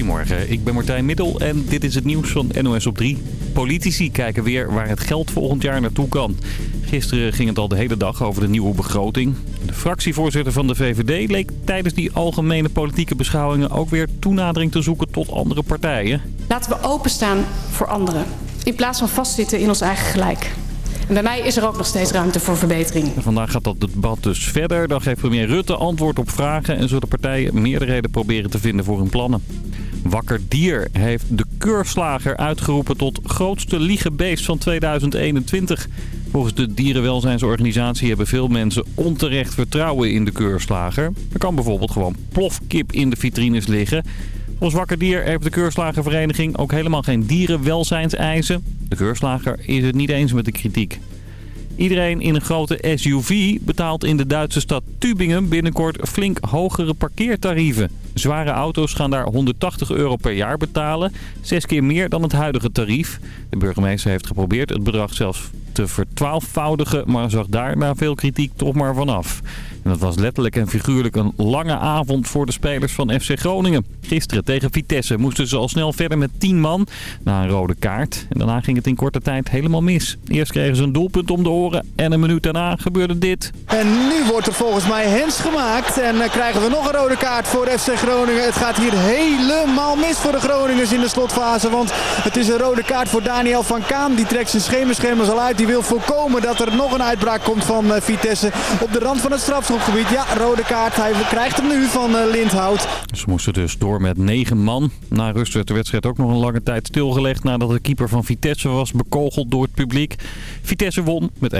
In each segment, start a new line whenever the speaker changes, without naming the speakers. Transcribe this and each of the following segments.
Goedemorgen, ik ben Martijn Middel en dit is het nieuws van NOS op 3. Politici kijken weer waar het geld volgend jaar naartoe kan. Gisteren ging het al de hele dag over de nieuwe begroting. De fractievoorzitter van de VVD leek tijdens die algemene politieke beschouwingen ook weer toenadering te zoeken tot andere partijen.
Laten we openstaan voor anderen. In plaats van vastzitten in ons eigen gelijk. En bij mij is er ook nog steeds ruimte voor verbetering.
vandaag gaat dat debat dus verder. Dan geeft premier Rutte antwoord op vragen en zullen partijen meerderheden proberen te vinden voor hun plannen. Wakker Dier heeft de keurslager uitgeroepen tot grootste liegebeest van 2021. Volgens de dierenwelzijnsorganisatie hebben veel mensen onterecht vertrouwen in de keurslager. Er kan bijvoorbeeld gewoon plofkip in de vitrines liggen. Volgens Wakker Dier heeft de keurslagervereniging ook helemaal geen dierenwelzijnseisen. De keurslager is het niet eens met de kritiek. Iedereen in een grote SUV betaalt in de Duitse stad Tübingen binnenkort flink hogere parkeertarieven. Zware auto's gaan daar 180 euro per jaar betalen, zes keer meer dan het huidige tarief. De burgemeester heeft geprobeerd het bedrag zelfs te vertwaalfvoudigen, maar zag daar na veel kritiek toch maar vanaf. En dat was letterlijk en figuurlijk een lange avond voor de spelers van FC Groningen. Gisteren tegen Vitesse moesten ze al snel verder met 10 man na een rode kaart. En daarna ging het in korte tijd helemaal mis. Eerst kregen ze een doelpunt om de oren en een minuut daarna gebeurde dit.
En nu wordt er volgens mij hens gemaakt en uh, krijgen we nog een rode kaart voor FC Groningen. Het gaat hier helemaal mis voor de Groningers in de slotfase. Want het is een rode kaart voor Daniel van Kaan. Die trekt zijn schemerschermers al uit. Die wil voorkomen dat er nog een uitbraak komt van uh, Vitesse op de rand van het ja, rode kaart. Hij krijgt hem nu van uh, Lindhout.
Ze moesten dus door met negen man. Na rust werd de wedstrijd ook nog een lange tijd stilgelegd... nadat de keeper van Vitesse was bekogeld door het publiek. Vitesse won met 1-0.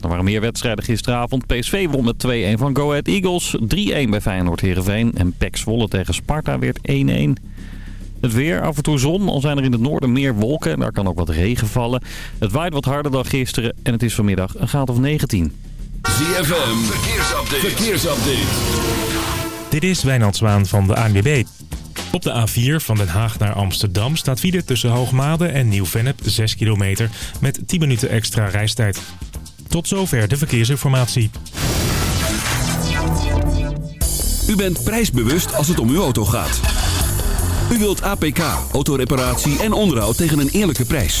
Er waren meer wedstrijden gisteravond. PSV won met 2-1 van Go Ahead Eagles. 3-1 bij Feyenoord Heerenveen. En PEC Zwolle tegen Sparta werd 1-1. Het weer, af en toe zon, al zijn er in het noorden meer wolken en daar kan ook wat regen vallen. Het waait wat harder dan gisteren en het is vanmiddag een graad of 19.
ZFM, verkeersupdate. verkeersupdate.
Dit is Wijnand Zwaan van de ANWB. Op de A4 van Den Haag naar Amsterdam staat file tussen Hoogmade en Nieuw-Vennep 6 kilometer met 10 minuten extra reistijd. Tot zover de verkeersinformatie.
U bent prijsbewust als het om uw auto gaat. U wilt APK, autoreparatie en onderhoud tegen een eerlijke prijs.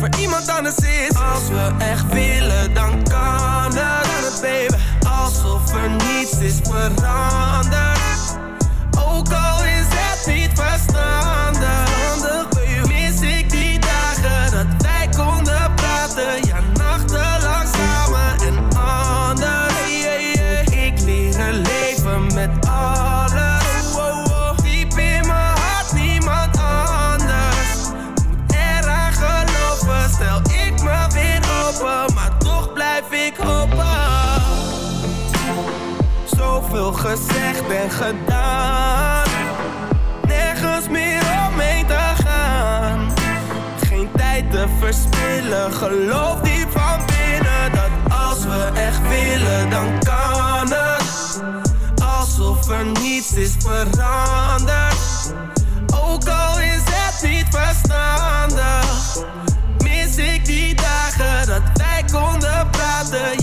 voor iemand anders is. Als we echt willen, dan kan het, het baby. Alsof er niets is veranderd. Ook al verspillen Geloof die van binnen dat als we echt willen dan kan het. Alsof er niets is veranderd. Ook al is het niet verstandig Mis ik die dagen dat wij konden praten.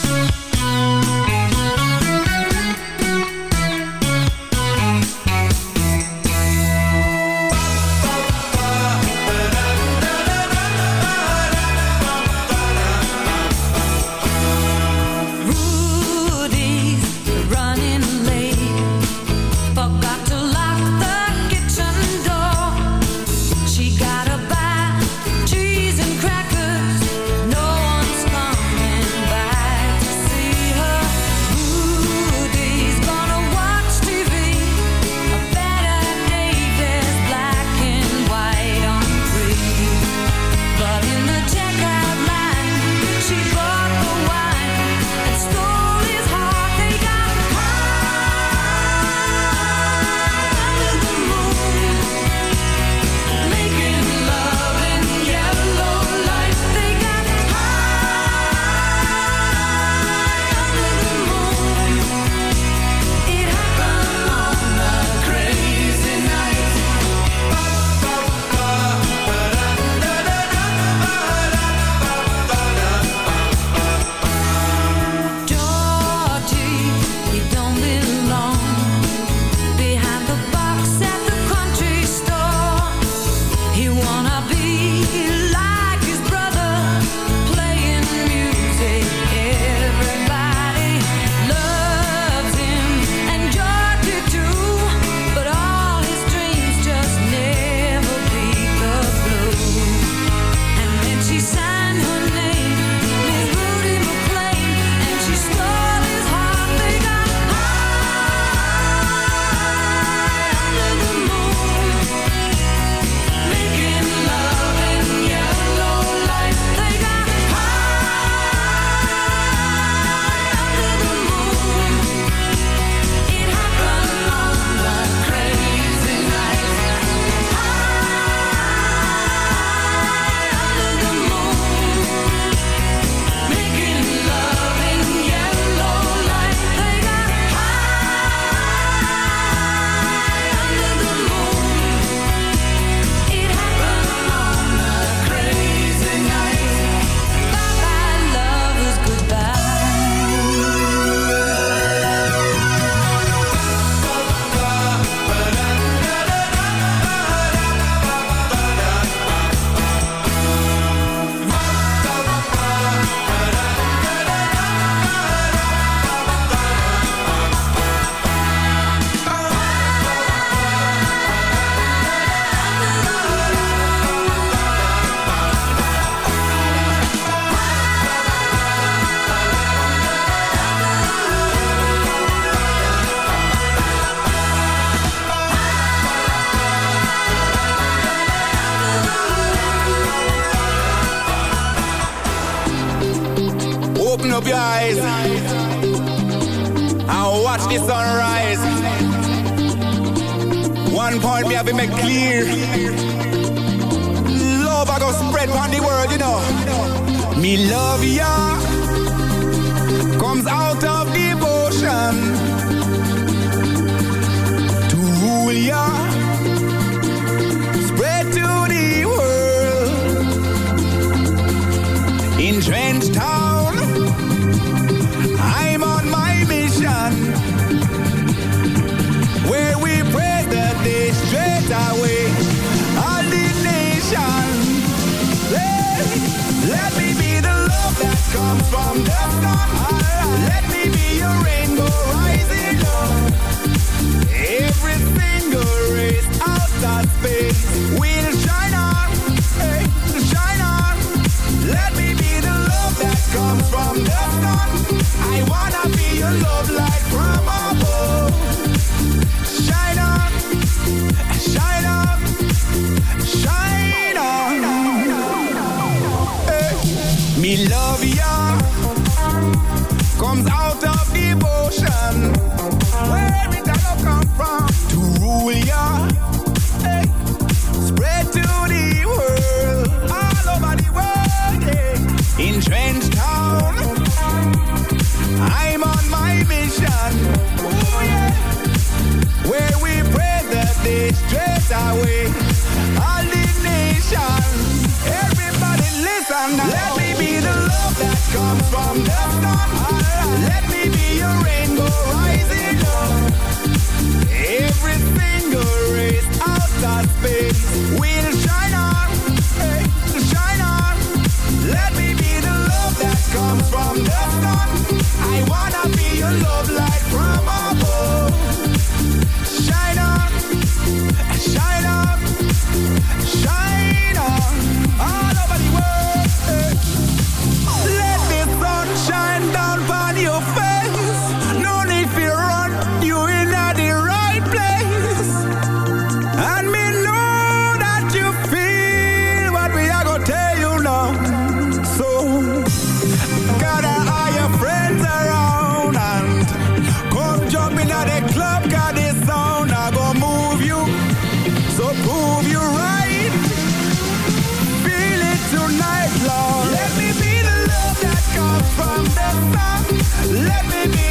Let me be the love that comes from the sun. Let me be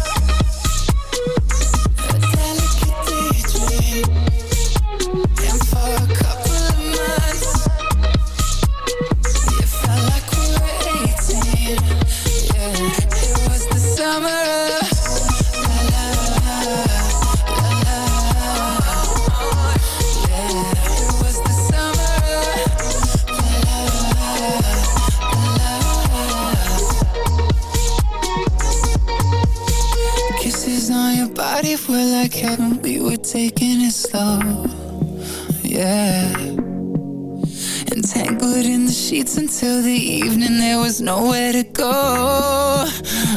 Entangled in the sheets until the evening There was nowhere to go,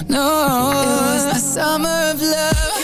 no. It was the summer of love.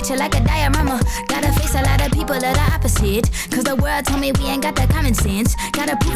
Picture like a diorama. Gotta face a lot of people that are opposite. Cause the world told me we ain't got the common sense.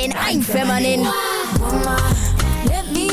I'm feminine.
Woman, let me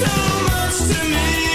so much to me,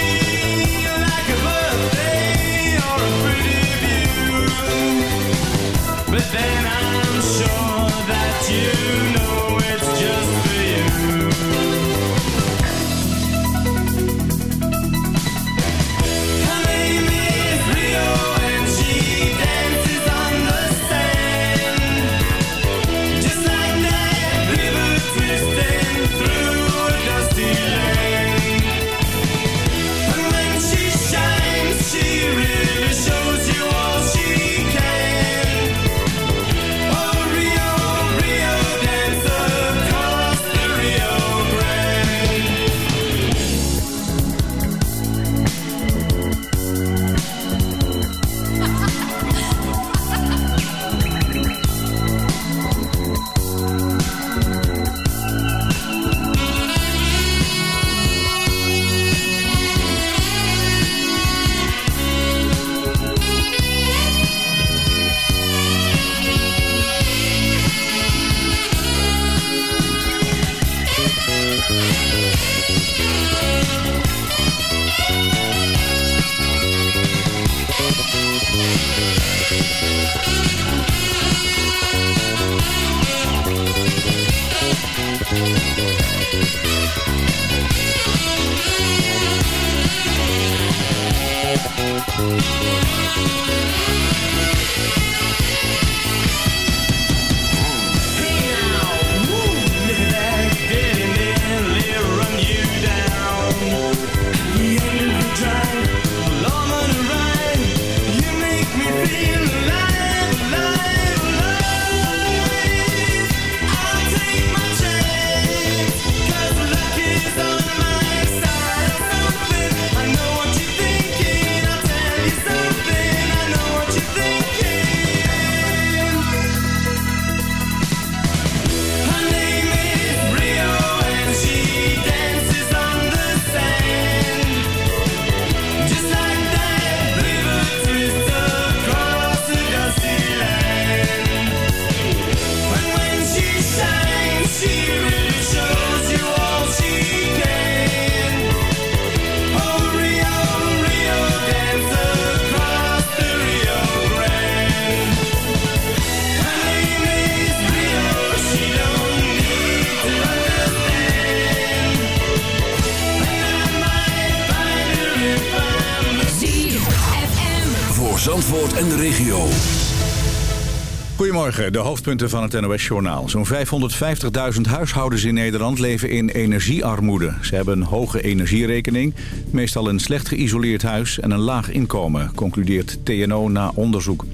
De
hoofdpunten van het NOS-journaal. Zo'n 550.000 huishoudens in Nederland leven in energiearmoede. Ze hebben een hoge energierekening, meestal een slecht geïsoleerd huis en een laag inkomen, concludeert TNO na onderzoek.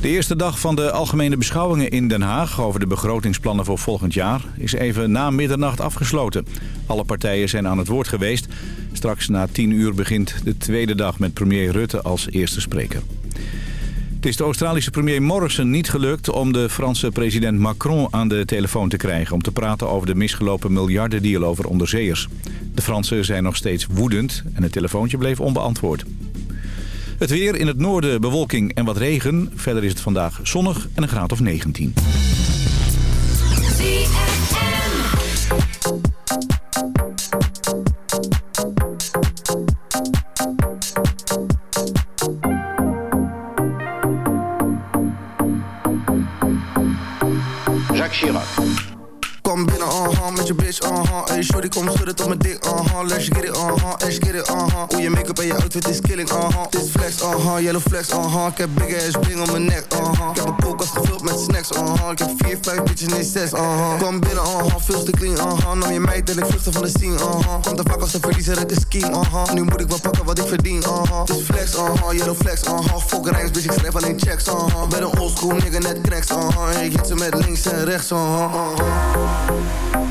De eerste dag van de algemene beschouwingen in Den Haag over de begrotingsplannen voor volgend jaar is even na middernacht afgesloten. Alle partijen zijn aan het woord geweest. Straks na 10 uur begint de tweede dag met premier Rutte als eerste spreker. Het is de Australische premier Morrison niet gelukt om de Franse president Macron aan de telefoon te krijgen... om te praten over de misgelopen miljardendeal over onderzeeërs. De Fransen zijn nog steeds woedend en het telefoontje bleef onbeantwoord. Het weer in het noorden bewolking en wat regen. Verder is het vandaag zonnig en een graad of 19.
Shearer. Je bitch, uh-huh. Hey, shorty, kom schudden tot mijn dik, uh-huh. Let's get it, uh-huh, let's get it, uh-huh. Hoe je make-up en je outfit is killing, uh-huh. Dit flex, uh-huh, yellow flex, uh-huh. Ik heb big ass bling om mijn nek, uh-huh. Ik heb een koelkast gevuld met snacks, uh-huh. Ik heb vier, vijf bitches, nee zes, uh-huh. Kom binnen, uh-huh, veel te clean, uh-huh. Nam je meid en ik vluchtte van de scene, uh-huh. Komt te vaak als een verliezer, het is scheme, uh-huh. Nu moet ik wel pakken wat ik verdien, uh-huh. Dit flex, uh-huh, yellow flex, uh-huh. Fuck rijks, bitch, ik schrijf alleen checks, uh-huh. Ben een oldschool nigga, net cracks, uh-huh. Ik hit ze met links en rechts, uh-huh, uh-huh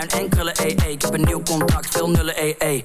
en ee, ee. Ik heb een nieuw contract, veel nullen, ee, ee.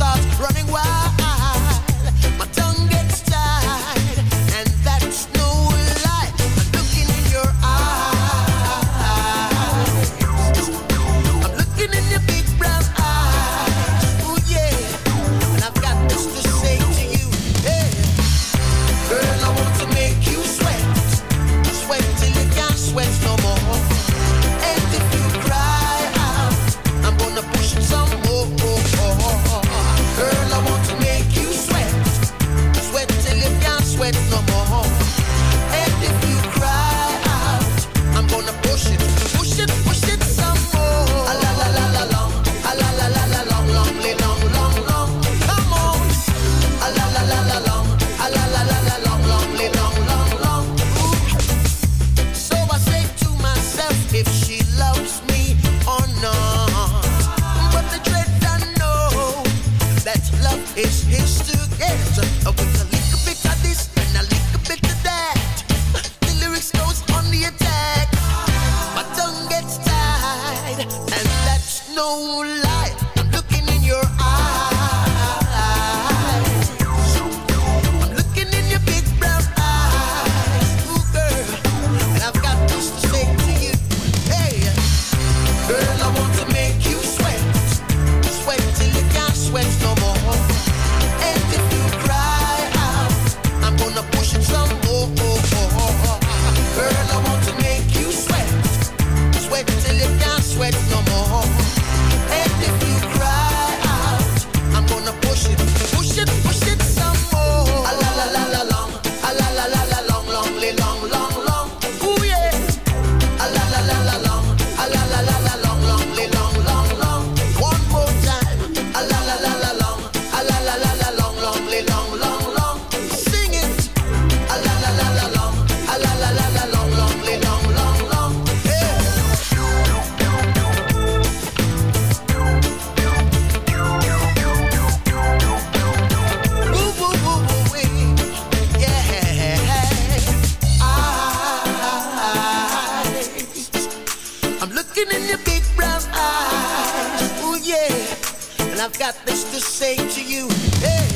I've got this to say to you. Hey,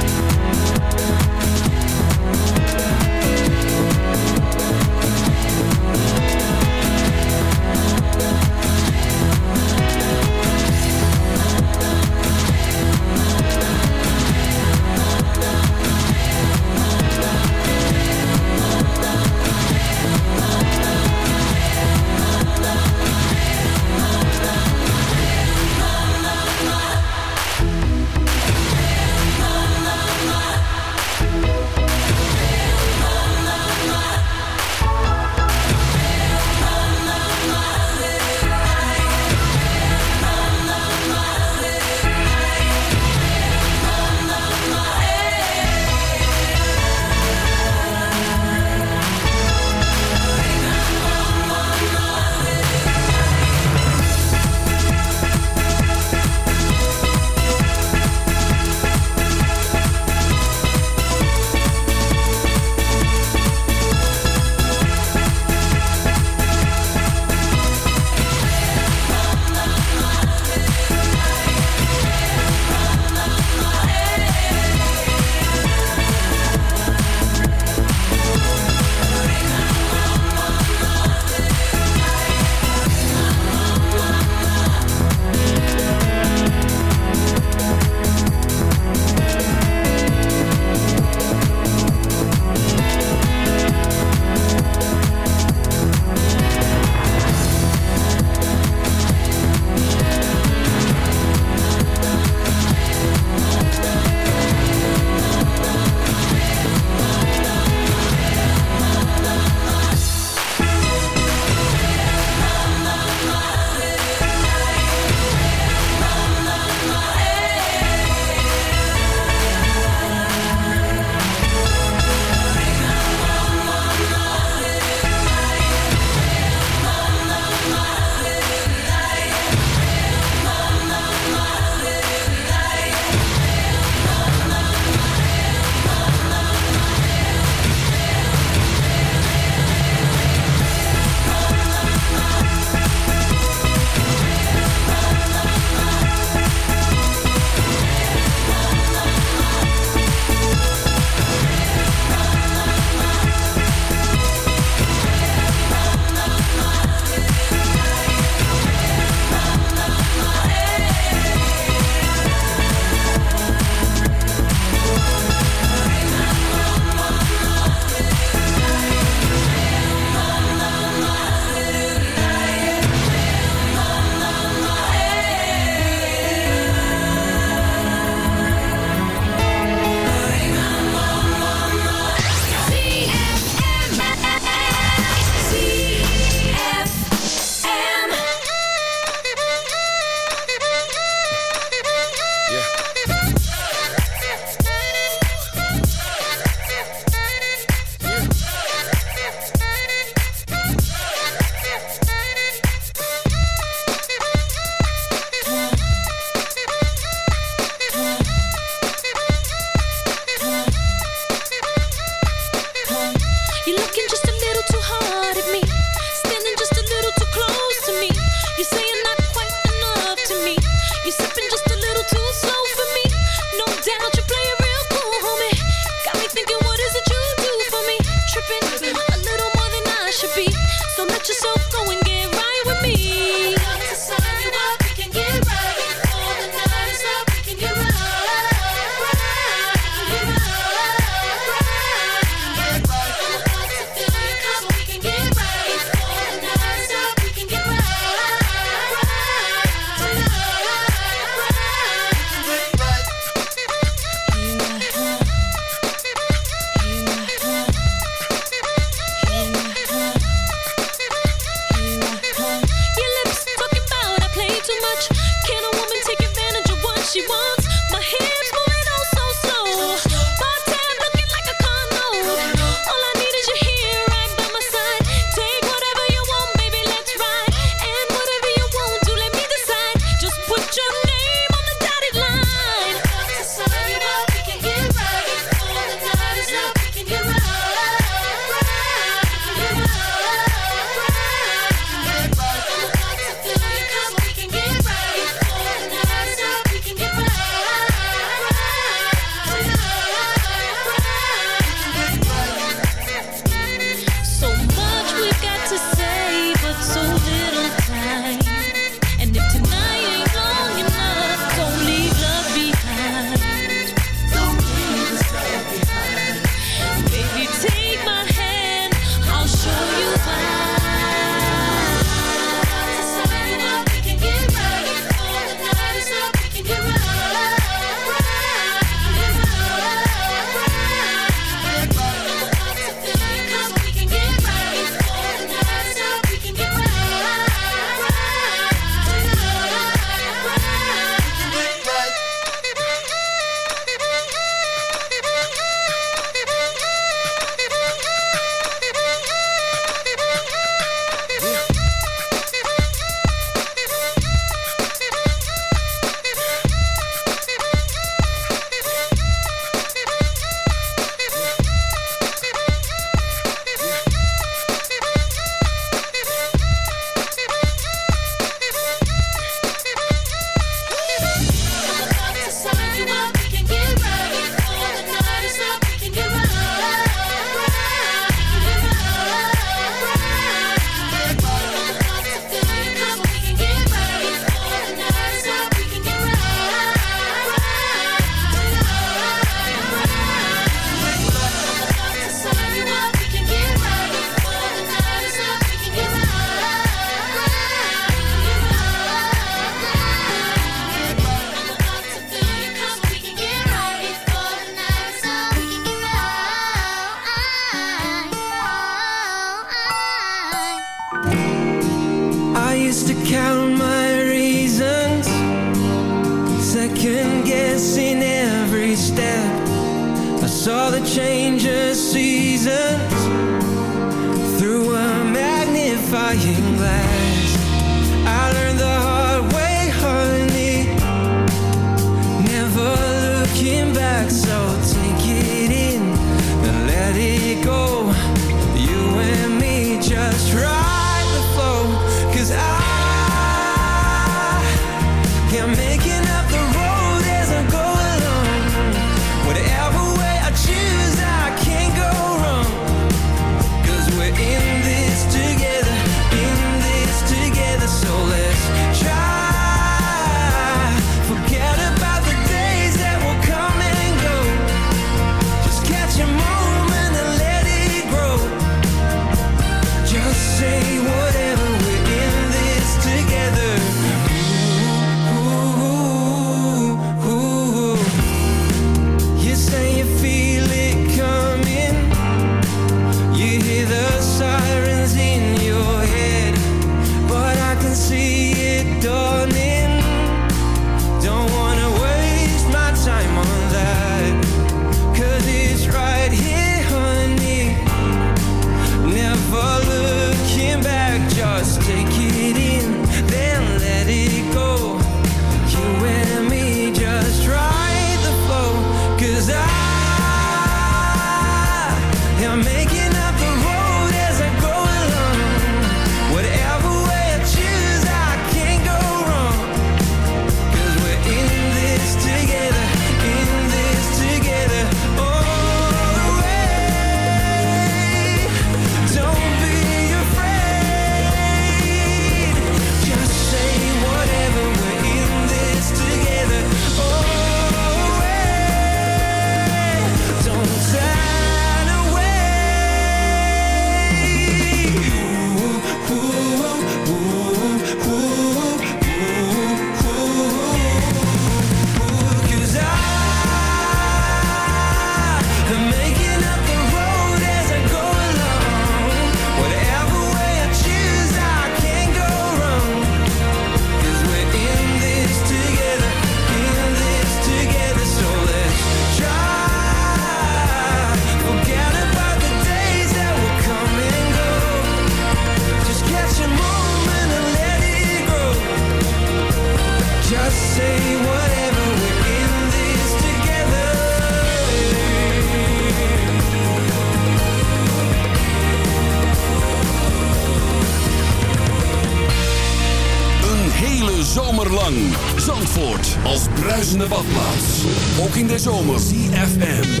zomer.
ZFM.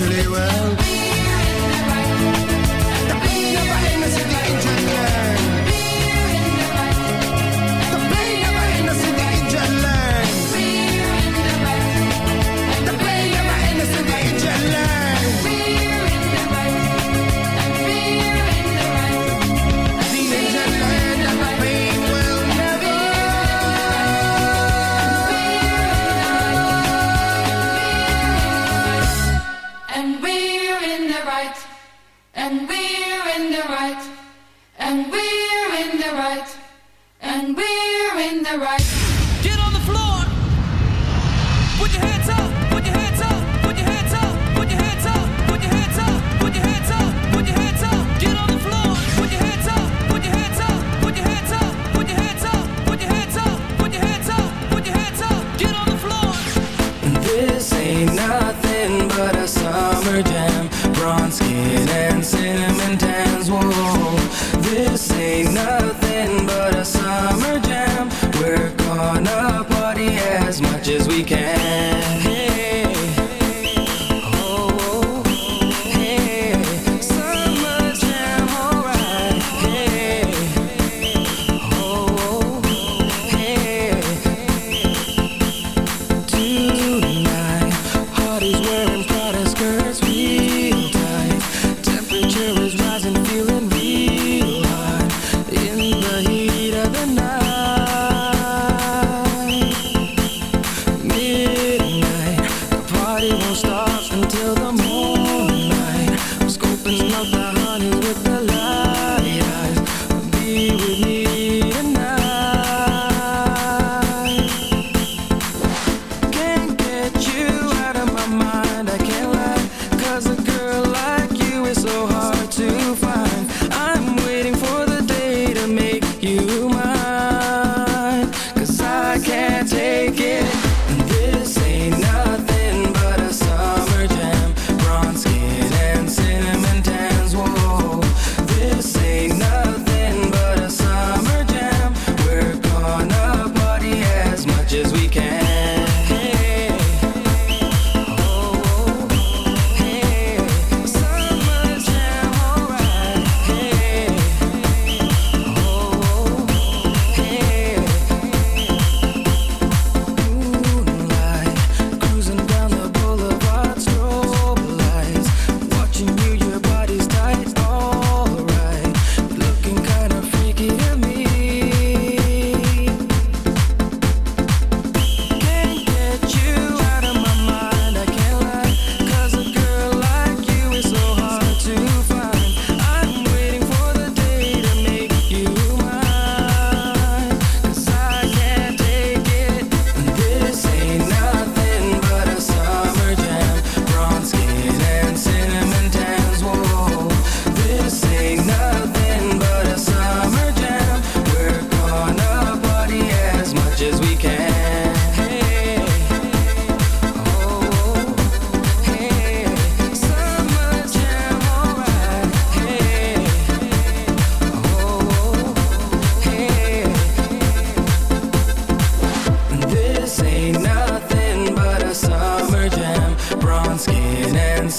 It
quickly